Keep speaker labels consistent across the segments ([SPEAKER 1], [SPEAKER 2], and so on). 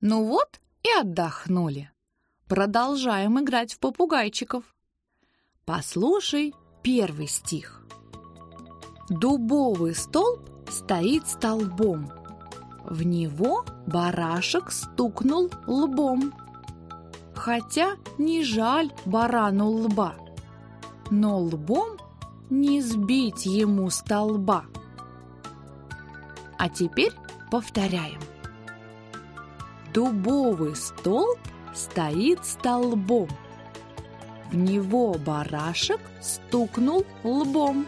[SPEAKER 1] Ну вот и отдохнули. Продолжаем играть в попугайчиков. Послушай первый стих. Дубовый столб стоит столбом. В него барашек стукнул лбом. Хотя не жаль барану лба, но лбом не сбить ему столба. А теперь повторяем. Дубовый столб стоит столбом. В него барашек стукнул лбом.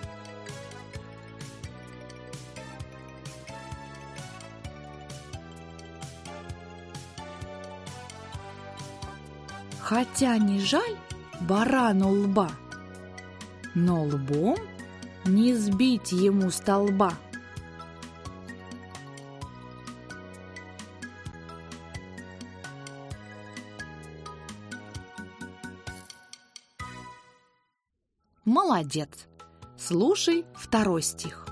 [SPEAKER 1] Хотя не жаль барану лба, но лбом не сбить ему столба. Молодец! Слушай второй стих.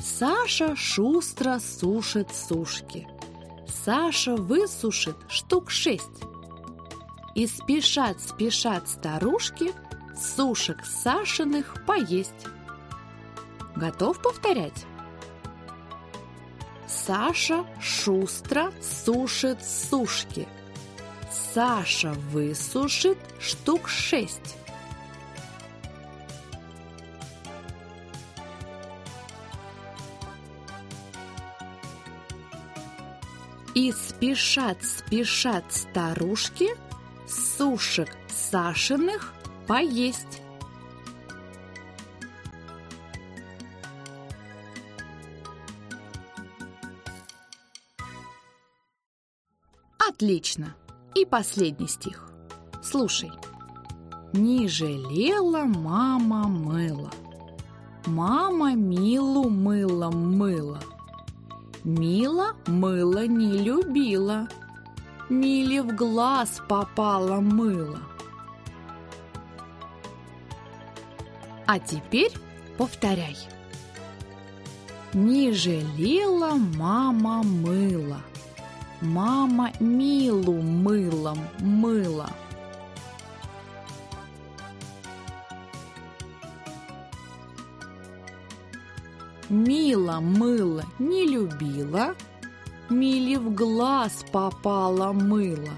[SPEAKER 1] Саша шустро сушит сушки. Саша высушит штук шесть. И спешат, спешат старушки сушек Сашиных поесть. Готов повторять? Саша шустро сушит сушки. Саша высушит штук шесть. И спешат, спешат старушки сушек Сашиных поесть. Отлично. И последний стих. Слушай. Не жалела мама мыла. Мама Милу мылом мыла. Мила мыло не любила. Миле в глаз попало мыло. А теперь повторяй. Не жалела мама мыла. Мама Милу мылом мыла. Мила мыло не любила, Миле в глаз попало мыло.